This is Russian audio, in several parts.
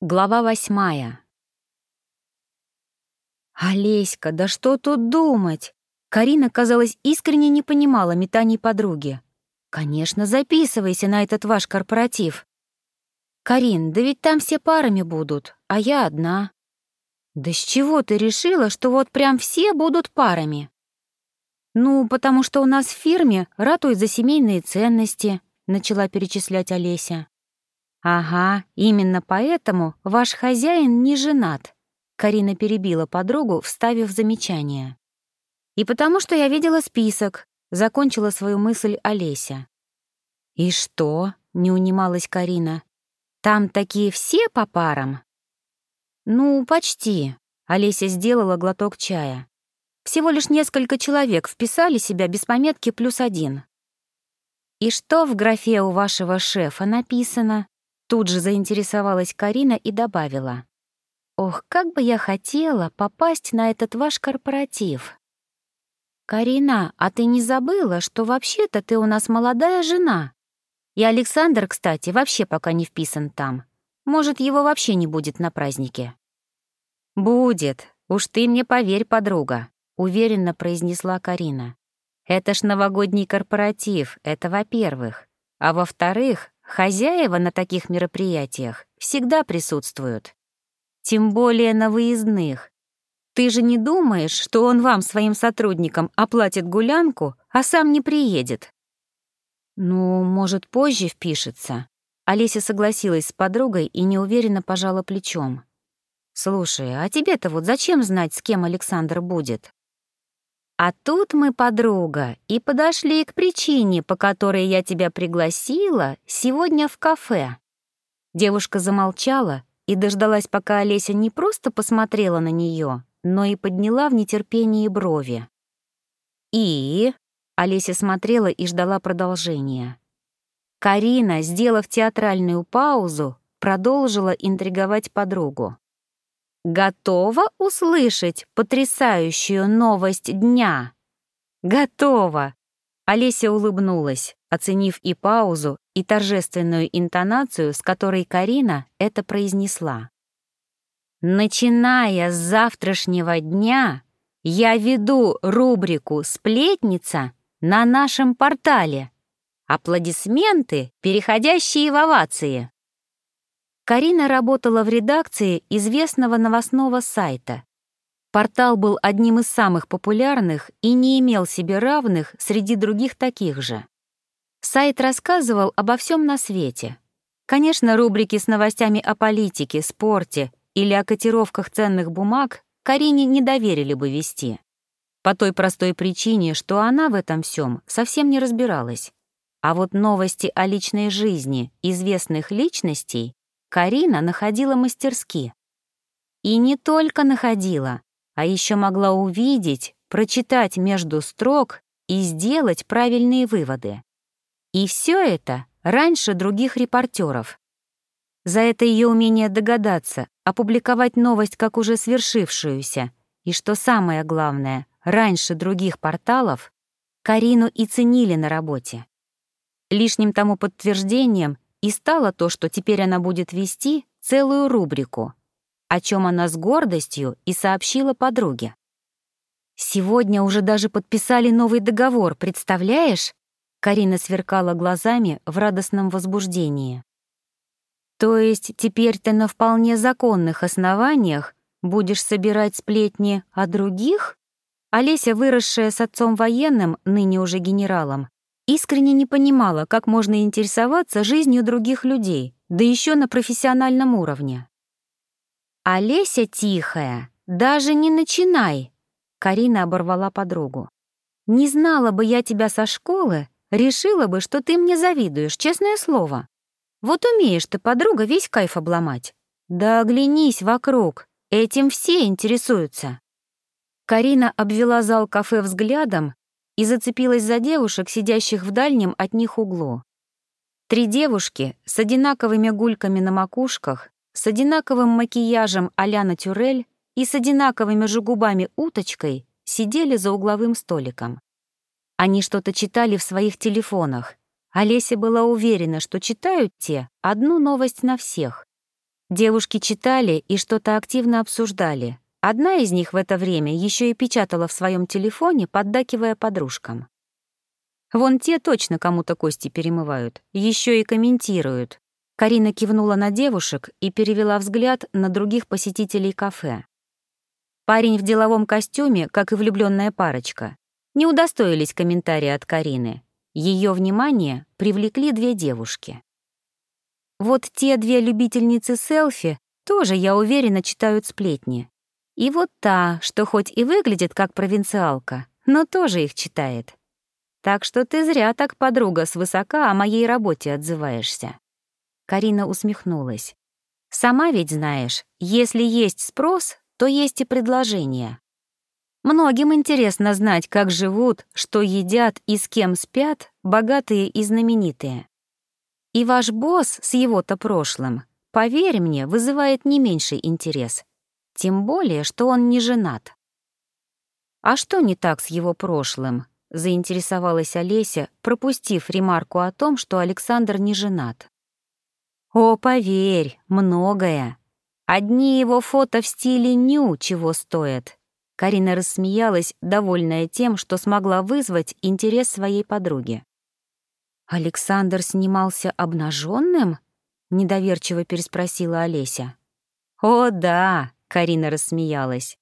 Глава восьмая. «Олеська, да что тут думать?» Карина, казалось, искренне не понимала метаний подруги. «Конечно, записывайся на этот ваш корпоратив». «Карин, да ведь там все парами будут, а я одна». «Да с чего ты решила, что вот прям все будут парами?» «Ну, потому что у нас в фирме ратуют за семейные ценности», — начала перечислять Олеся. «Ага, именно поэтому ваш хозяин не женат», — Карина перебила подругу, вставив замечание. «И потому что я видела список», — закончила свою мысль Олеся. «И что?» — не унималась Карина. «Там такие все по парам?» «Ну, почти», — Олеся сделала глоток чая. «Всего лишь несколько человек вписали себя без пометки плюс один». «И что в графе у вашего шефа написано?» Тут же заинтересовалась Карина и добавила. «Ох, как бы я хотела попасть на этот ваш корпоратив!» «Карина, а ты не забыла, что вообще-то ты у нас молодая жена? И Александр, кстати, вообще пока не вписан там. Может, его вообще не будет на празднике?» «Будет. Уж ты мне поверь, подруга», — уверенно произнесла Карина. «Это ж новогодний корпоратив, это во-первых. А во-вторых, Хозяева на таких мероприятиях всегда присутствуют. Тем более на выездных. Ты же не думаешь, что он вам, своим сотрудникам, оплатит гулянку, а сам не приедет? Ну, может, позже впишется. Олеся согласилась с подругой и неуверенно пожала плечом. «Слушай, а тебе-то вот зачем знать, с кем Александр будет?» А тут мы, подруга, и подошли к причине, по которой я тебя пригласила сегодня в кафе. Девушка замолчала и дождалась, пока Олеся не просто посмотрела на нее, но и подняла в нетерпении брови. И Олеся смотрела и ждала продолжения. Карина, сделав театральную паузу, продолжила интриговать подругу. Готова услышать потрясающую новость дня? Готова! Олеся улыбнулась, оценив и паузу, и торжественную интонацию, с которой Карина это произнесла. Начиная с завтрашнего дня я веду рубрику «Сплетница» на нашем портале. Аплодисменты, переходящие в овации. Карина работала в редакции известного новостного сайта. Портал был одним из самых популярных и не имел себе равных среди других таких же. Сайт рассказывал обо всем на свете. Конечно, рубрики с новостями о политике, спорте или о котировках ценных бумаг Карине не доверили бы вести. По той простой причине, что она в этом всем совсем не разбиралась. А вот новости о личной жизни известных личностей Карина находила мастерски. И не только находила, а еще могла увидеть, прочитать между строк и сделать правильные выводы. И все это раньше других репортеров. За это ее умение догадаться, опубликовать новость как уже свершившуюся, и, что самое главное, раньше других порталов, Карину и ценили на работе. Лишним тому подтверждением и стало то, что теперь она будет вести целую рубрику, о чем она с гордостью и сообщила подруге. «Сегодня уже даже подписали новый договор, представляешь?» Карина сверкала глазами в радостном возбуждении. «То есть теперь ты на вполне законных основаниях будешь собирать сплетни о других?» Олеся, выросшая с отцом военным, ныне уже генералом, искренне не понимала, как можно интересоваться жизнью других людей, да еще на профессиональном уровне. «Олеся тихая, даже не начинай!» Карина оборвала подругу. «Не знала бы я тебя со школы, решила бы, что ты мне завидуешь, честное слово. Вот умеешь ты, подруга, весь кайф обломать. Да оглянись вокруг, этим все интересуются». Карина обвела зал кафе взглядом и зацепилась за девушек, сидящих в дальнем от них углу. Три девушки с одинаковыми гульками на макушках, с одинаковым макияжем а-ля натюрель и с одинаковыми же губами уточкой сидели за угловым столиком. Они что-то читали в своих телефонах. Олеся была уверена, что читают те одну новость на всех. Девушки читали и что-то активно обсуждали. Одна из них в это время еще и печатала в своем телефоне, поддакивая подружкам. Вон те точно кому-то кости перемывают, еще и комментируют. Карина кивнула на девушек и перевела взгляд на других посетителей кафе. Парень в деловом костюме, как и влюбленная парочка, не удостоились комментария от Карины. Ее внимание привлекли две девушки. Вот те две любительницы селфи тоже, я уверена, читают сплетни. И вот та, что хоть и выглядит как провинциалка, но тоже их читает. Так что ты зря так, подруга, свысока о моей работе отзываешься. Карина усмехнулась. Сама ведь знаешь, если есть спрос, то есть и предложение. Многим интересно знать, как живут, что едят и с кем спят богатые и знаменитые. И ваш босс с его-то прошлым, поверь мне, вызывает не меньший интерес. Тем более, что он не женат. А что не так с его прошлым? Заинтересовалась Олеся, пропустив ремарку о том, что Александр не женат. О, поверь, многое. Одни его фото в стиле ню чего стоят. Карина рассмеялась, довольная тем, что смогла вызвать интерес своей подруги. «Александр снимался обнаженным? недоверчиво переспросила Олеся. «О, да!» — Карина рассмеялась.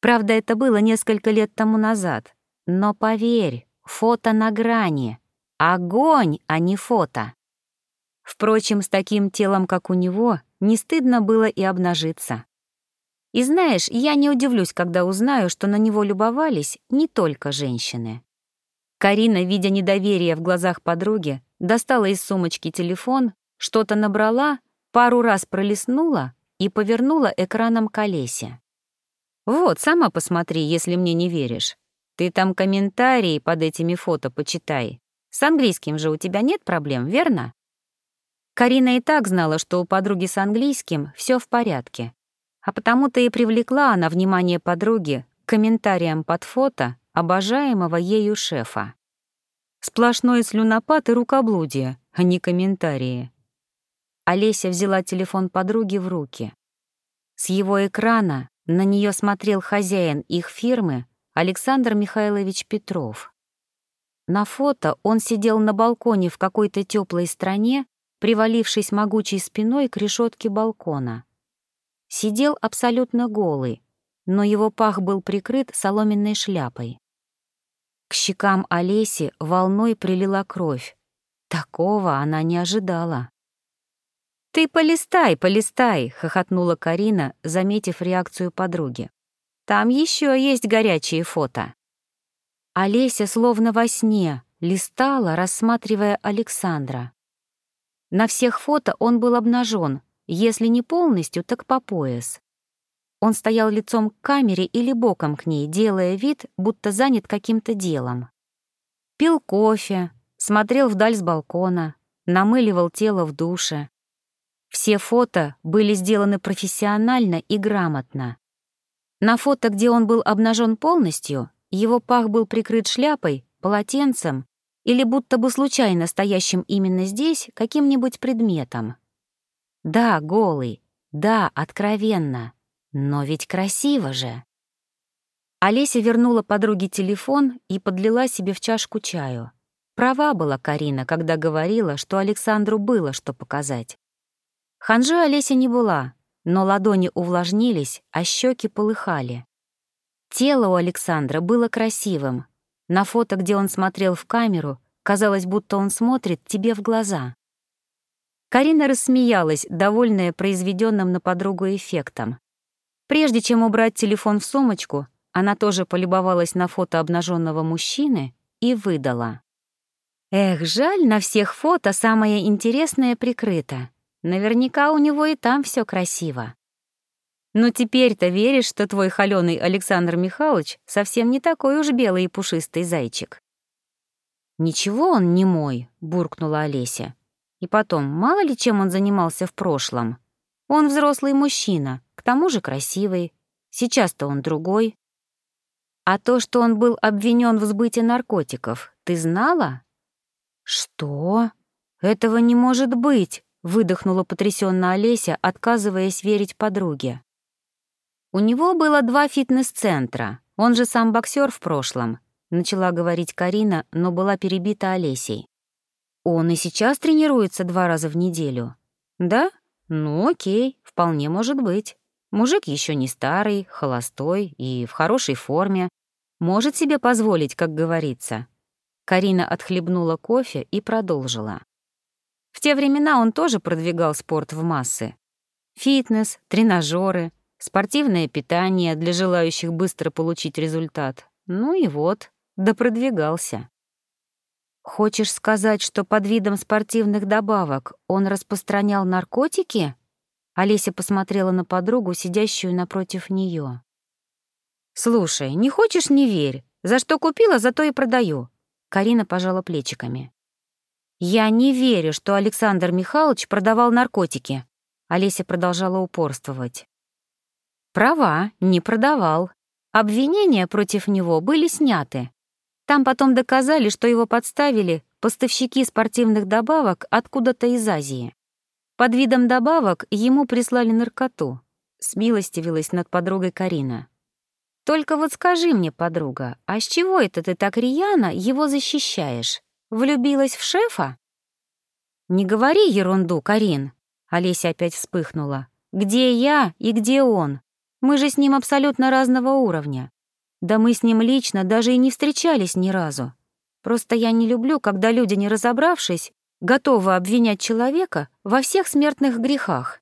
«Правда, это было несколько лет тому назад. Но поверь, фото на грани. Огонь, а не фото!» Впрочем, с таким телом, как у него, не стыдно было и обнажиться. И знаешь, я не удивлюсь, когда узнаю, что на него любовались не только женщины. Карина, видя недоверие в глазах подруги, достала из сумочки телефон, что-то набрала, пару раз пролистнула и повернула экраном колесе. «Вот, сама посмотри, если мне не веришь. Ты там комментарии под этими фото почитай. С английским же у тебя нет проблем, верно?» Карина и так знала, что у подруги с английским все в порядке. А потому-то и привлекла она внимание подруги к комментариям под фото обожаемого ею шефа. Сплошной слюнопад и рукоблудие, а не комментарии. Олеся взяла телефон подруги в руки. С его экрана на нее смотрел хозяин их фирмы Александр Михайлович Петров. На фото он сидел на балконе в какой-то теплой стране привалившись могучей спиной к решетке балкона. Сидел абсолютно голый, но его пах был прикрыт соломенной шляпой. К щекам Олеси волной прилила кровь. Такого она не ожидала. «Ты полистай, полистай!» — хохотнула Карина, заметив реакцию подруги. «Там еще есть горячие фото». Олеся словно во сне листала, рассматривая Александра. На всех фото он был обнажен, если не полностью, так по пояс. Он стоял лицом к камере или боком к ней, делая вид, будто занят каким-то делом. Пил кофе, смотрел вдаль с балкона, намыливал тело в душе. Все фото были сделаны профессионально и грамотно. На фото, где он был обнажен полностью, его пах был прикрыт шляпой, полотенцем или будто бы случайно стоящим именно здесь каким-нибудь предметом. Да, голый, да, откровенно, но ведь красиво же. Олеся вернула подруге телефон и подлила себе в чашку чаю. Права была Карина, когда говорила, что Александру было что показать. Ханжи Олеся не была, но ладони увлажнились, а щеки полыхали. Тело у Александра было красивым, на фото, где он смотрел в камеру, казалось, будто он смотрит тебе в глаза. Карина рассмеялась, довольная произведенным на подругу эффектом. Прежде чем убрать телефон в сумочку, она тоже полюбовалась на фото обнаженного мужчины и выдала. «Эх, жаль, на всех фото самое интересное прикрыто. Наверняка у него и там все красиво». Но теперь-то веришь, что твой холёный Александр Михайлович совсем не такой уж белый и пушистый зайчик. «Ничего он не мой», — буркнула Олеся. «И потом, мало ли чем он занимался в прошлом. Он взрослый мужчина, к тому же красивый. Сейчас-то он другой. А то, что он был обвинен в сбыте наркотиков, ты знала?» «Что? Этого не может быть!» — выдохнула потрясённая Олеся, отказываясь верить подруге. «У него было два фитнес-центра, он же сам боксер в прошлом», — начала говорить Карина, но была перебита Олесей. «Он и сейчас тренируется два раза в неделю». «Да? Ну окей, вполне может быть. Мужик еще не старый, холостой и в хорошей форме. Может себе позволить, как говорится». Карина отхлебнула кофе и продолжила. В те времена он тоже продвигал спорт в массы. Фитнес, тренажеры, спортивное питание для желающих быстро получить результат. Ну и вот, да продвигался. Хочешь сказать, что под видом спортивных добавок он распространял наркотики? Олеся посмотрела на подругу, сидящую напротив нее. Слушай, не хочешь — не верь. За что купила, зато и продаю. Карина пожала плечиками. Я не верю, что Александр Михайлович продавал наркотики. Олеся продолжала упорствовать. Права, не продавал. Обвинения против него были сняты. Там потом доказали, что его подставили поставщики спортивных добавок откуда-то из Азии. Под видом добавок ему прислали наркоту. Смилостивилась над подругой Карина. «Только вот скажи мне, подруга, а с чего это ты так рьяно его защищаешь? Влюбилась в шефа?» «Не говори ерунду, Карин», — Олеся опять вспыхнула. «Где я и где он? Мы же с ним абсолютно разного уровня. Да мы с ним лично даже и не встречались ни разу. Просто я не люблю, когда люди, не разобравшись, готовы обвинять человека во всех смертных грехах.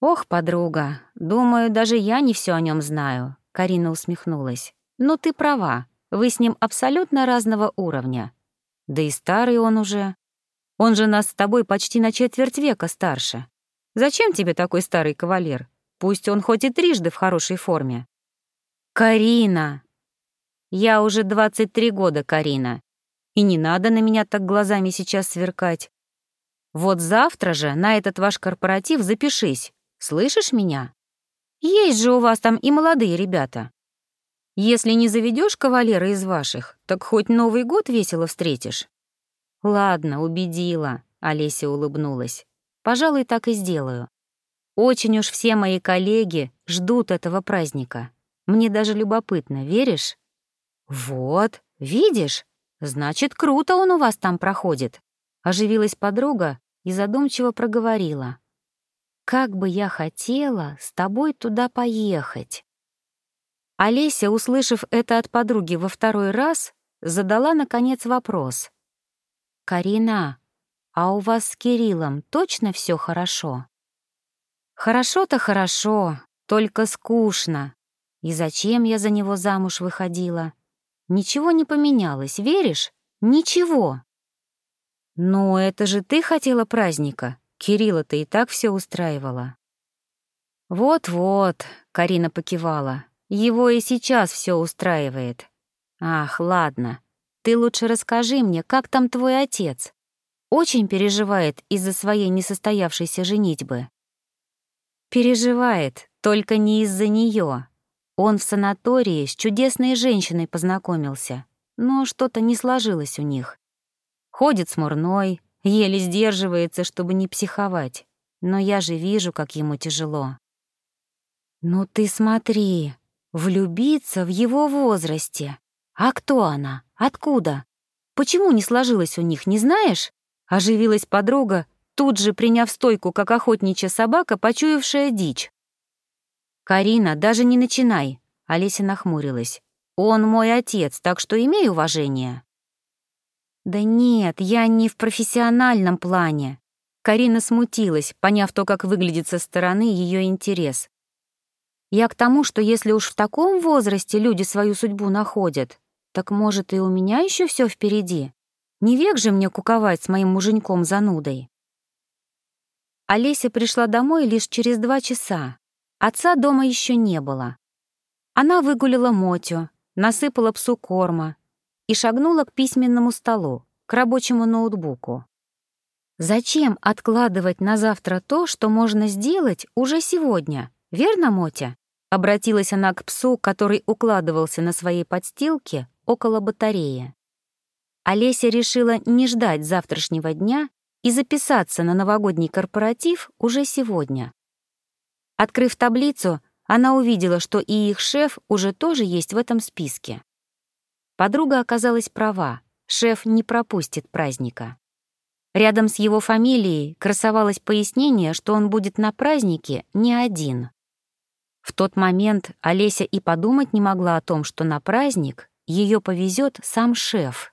Ох, подруга, думаю, даже я не все о нем знаю, Карина усмехнулась. Но ты права, вы с ним абсолютно разного уровня. Да и старый он уже. Он же нас с тобой почти на четверть века старше. Зачем тебе такой старый кавалер? Пусть он хоть и трижды в хорошей форме. «Карина!» «Я уже 23 года, Карина. И не надо на меня так глазами сейчас сверкать. Вот завтра же на этот ваш корпоратив запишись. Слышишь меня? Есть же у вас там и молодые ребята. Если не заведешь кавалера из ваших, так хоть Новый год весело встретишь». «Ладно, убедила», — Олеся улыбнулась. «Пожалуй, так и сделаю. Очень уж все мои коллеги ждут этого праздника. Мне даже любопытно, веришь? Вот, видишь? Значит, круто он у вас там проходит. Оживилась подруга и задумчиво проговорила. Как бы я хотела с тобой туда поехать. Олеся, услышав это от подруги во второй раз, задала, наконец, вопрос. «Карина, а у вас с Кириллом точно все хорошо?» «Хорошо-то хорошо, только скучно», и зачем я за него замуж выходила? Ничего не поменялось, веришь? Ничего. Ну, это же ты хотела праздника. Кирилла-то и так все устраивала. Вот-вот, Карина покивала. Его и сейчас все устраивает. Ах, ладно. Ты лучше расскажи мне, как там твой отец? Очень переживает из-за своей несостоявшейся женитьбы. Переживает, только не из-за нее, он в санатории с чудесной женщиной познакомился, но что-то не сложилось у них. Ходит смурной, еле сдерживается, чтобы не психовать. Но я же вижу, как ему тяжело. «Ну ты смотри, влюбиться в его возрасте. А кто она? Откуда? Почему не сложилось у них, не знаешь?» Оживилась подруга, тут же приняв стойку, как охотничья собака, почуявшая дичь. «Карина, даже не начинай!» — Олеся нахмурилась. «Он мой отец, так что имей уважение». «Да нет, я не в профессиональном плане». Карина смутилась, поняв то, как выглядит со стороны ее интерес. «Я к тому, что если уж в таком возрасте люди свою судьбу находят, так, может, и у меня еще все впереди. Не век же мне куковать с моим муженьком-занудой». Олеся пришла домой лишь через два часа, Отца дома еще не было. Она выгулила Мотю, насыпала псу корма и шагнула к письменному столу, к рабочему ноутбуку. Зачем откладывать на завтра то, что можно сделать уже сегодня, верно, Мотя? Обратилась она к псу, который укладывался на своей подстилке около батареи. Олеся решила не ждать завтрашнего дня и записаться на новогодний корпоратив уже сегодня. Открыв таблицу, она увидела, что и их шеф уже тоже есть в этом списке. Подруга оказалась права, шеф не пропустит праздника. Рядом с его фамилией красовалось пояснение, что он будет на празднике не один. В тот момент Олеся и подумать не могла о том, что на праздник ее повезет сам шеф.